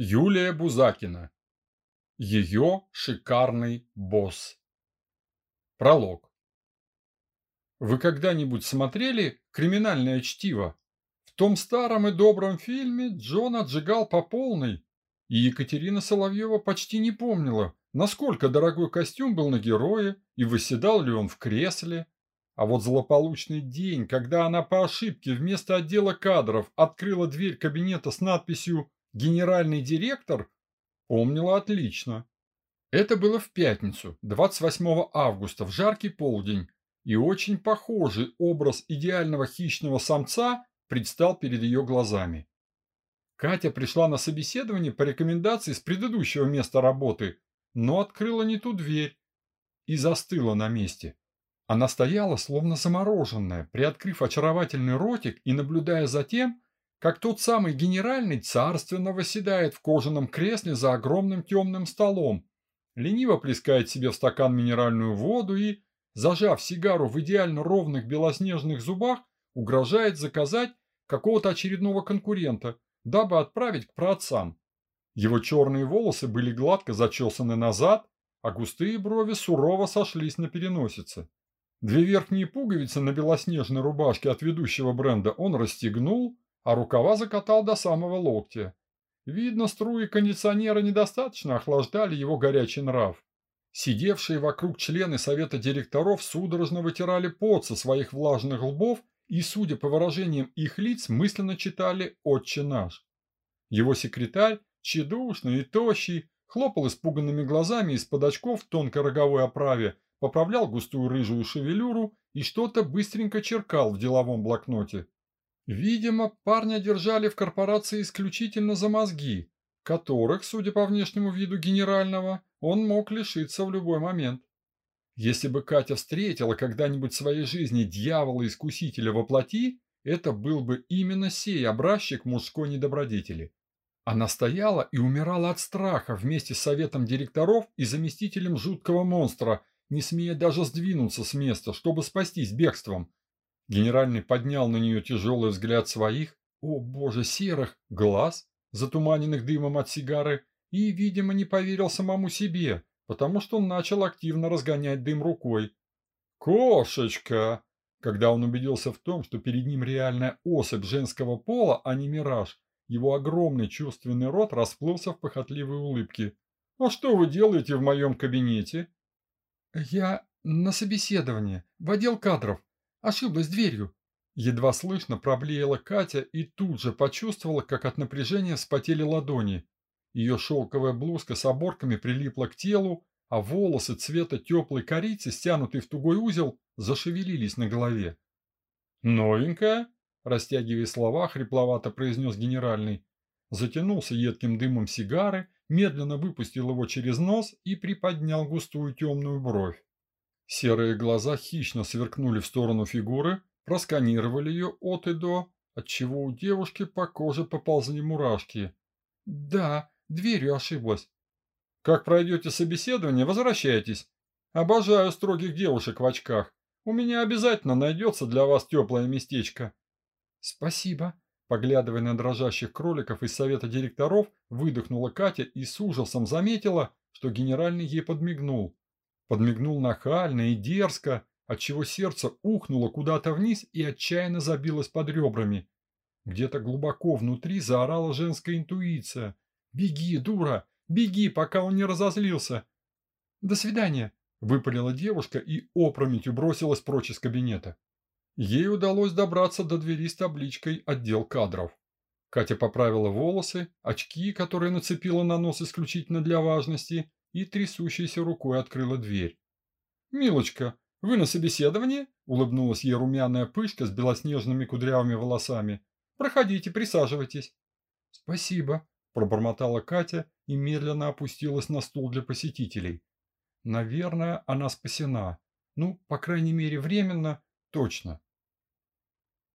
Юлия Бузакина. Ее шикарный босс. Пролог. Вы когда-нибудь смотрели «Криминальное чтиво»? В том старом и добром фильме Джон отжигал по полной, и Екатерина Соловьева почти не помнила, насколько дорогой костюм был на герое и восседал ли он в кресле. А вот злополучный день, когда она по ошибке вместо отдела кадров открыла дверь кабинета с надписью генеральный директор помнила отлично. Это было в пятницу, 28 августа, в жаркий полдень, и очень похожий образ идеального хищного самца предстал перед ее глазами. Катя пришла на собеседование по рекомендации с предыдущего места работы, но открыла не ту дверь и застыла на месте. Она стояла, словно замороженная, приоткрыв очаровательный ротик и наблюдая за тем, как тот самый генеральный царственно восседает в кожаном кресле за огромным темным столом, лениво плескает себе в стакан минеральную воду и, зажав сигару в идеально ровных белоснежных зубах, угрожает заказать какого-то очередного конкурента, дабы отправить к праотцам. Его черные волосы были гладко зачесаны назад, а густые брови сурово сошлись на переносице. Две верхние пуговицы на белоснежной рубашке от ведущего бренда он расстегнул, а рукава закатал до самого локтя. Видно, струи кондиционера недостаточно охлаждали его горячий нрав. Сидевшие вокруг члены совета директоров судорожно вытирали пот со своих влажных лбов и, судя по выражениям их лиц, мысленно читали «Отче наш». Его секретарь, тщедушный и тощий, хлопал испуганными глазами из-под очков в тонкой роговой оправе, поправлял густую рыжую шевелюру и что-то быстренько черкал в деловом блокноте. Видимо, парня держали в корпорации исключительно за мозги, которых, судя по внешнему виду генерального, он мог лишиться в любой момент. Если бы Катя встретила когда-нибудь в своей жизни дьявола-искусителя во плоти, это был бы именно сей образчик мужской недобродетели. Она стояла и умирала от страха вместе с советом директоров и заместителем жуткого монстра, не смея даже сдвинуться с места, чтобы спастись бегством, Генеральный поднял на нее тяжелый взгляд своих, о боже, серых, глаз, затуманенных дымом от сигары, и, видимо, не поверил самому себе, потому что он начал активно разгонять дым рукой. «Кошечка!» Когда он убедился в том, что перед ним реальная особь женского пола, а не мираж, его огромный чувственный рот расплылся в похотливой улыбке. «А что вы делаете в моем кабинете?» «Я на собеседование, в отдел кадров», Ошиблась дверью. Едва слышно проблеяла Катя и тут же почувствовала, как от напряжения вспотели ладони. Ее шелковая блузка с оборками прилипла к телу, а волосы цвета теплой корицы, стянутые в тугой узел, зашевелились на голове. «Новенькая?» – растягивая слова, хрипловато произнес генеральный. Затянулся едким дымом сигары, медленно выпустил его через нос и приподнял густую темную бровь. Серые глаза хищно сверкнули в сторону фигуры, просканировали ее от и до, отчего у девушки по коже поползли мурашки. «Да, дверью ошиблась». «Как пройдете собеседование, возвращайтесь. Обожаю строгих девушек в очках. У меня обязательно найдется для вас теплое местечко». «Спасибо», Поглядывая на дрожащих кроликов из совета директоров, выдохнула Катя и с ужасом заметила, что генеральный ей подмигнул. Подмигнул нахально и дерзко, отчего сердце ухнуло куда-то вниз и отчаянно забилось под ребрами. Где-то глубоко внутри заорала женская интуиция. «Беги, дура! Беги, пока он не разозлился!» «До свидания!» – выпалила девушка и опрометью бросилась прочь из кабинета. Ей удалось добраться до двери с табличкой «Отдел кадров». Катя поправила волосы, очки, которые нацепила на нос исключительно для важности, и трясущейся рукой открыла дверь. «Милочка, вы на собеседовании?» – улыбнулась ей румяная пышка с белоснежными кудрявыми волосами. «Проходите, присаживайтесь». «Спасибо», – пробормотала Катя и медленно опустилась на стул для посетителей. «Наверное, она спасена. Ну, по крайней мере, временно, точно».